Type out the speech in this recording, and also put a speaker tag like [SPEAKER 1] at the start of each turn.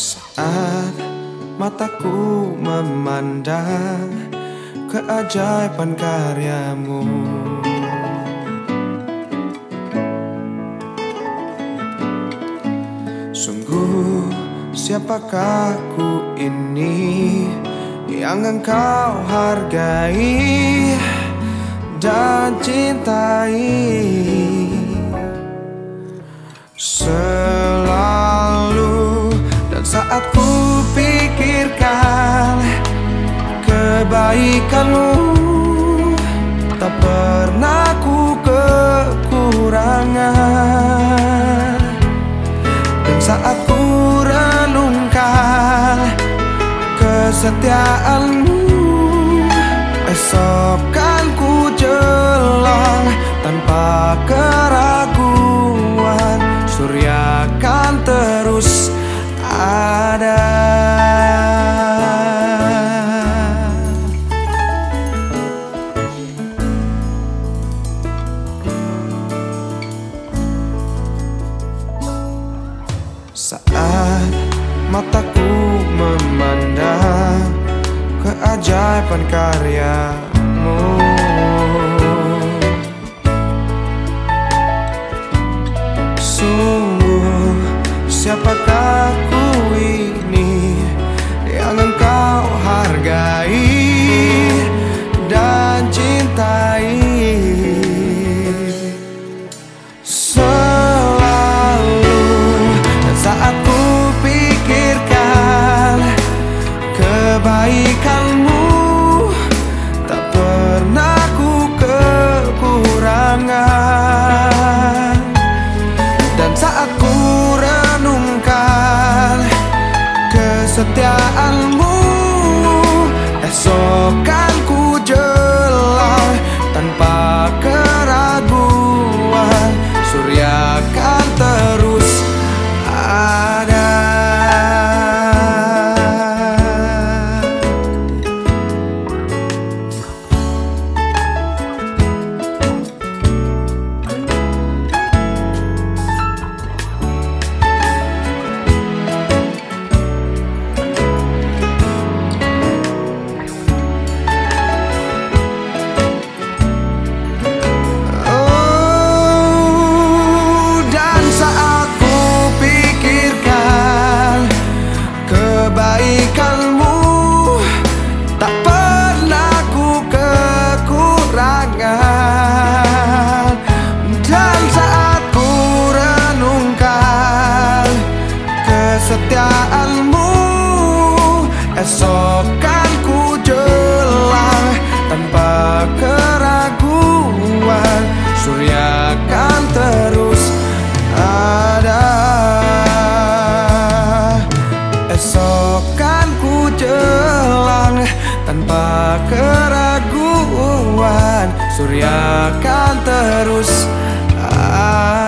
[SPEAKER 1] Saat mataku memandang keajaiban karyamu. Sungguh siapakah ku ini yang engkau hargai dan cintai? Selalu kebaikanmu Tak pernah ku kekurangan. Dan saat ku renungkan kesetiaanmu Esok kan ku jelang tanpa Saat mataku memandang keajaiban karyamu. Sungguh siapakah ku ini kebaikanmu Tak pernah ku kekurangan. Dan saat ku renungkan kesetiaanmu tanpa keraguan Surya kan terus. ada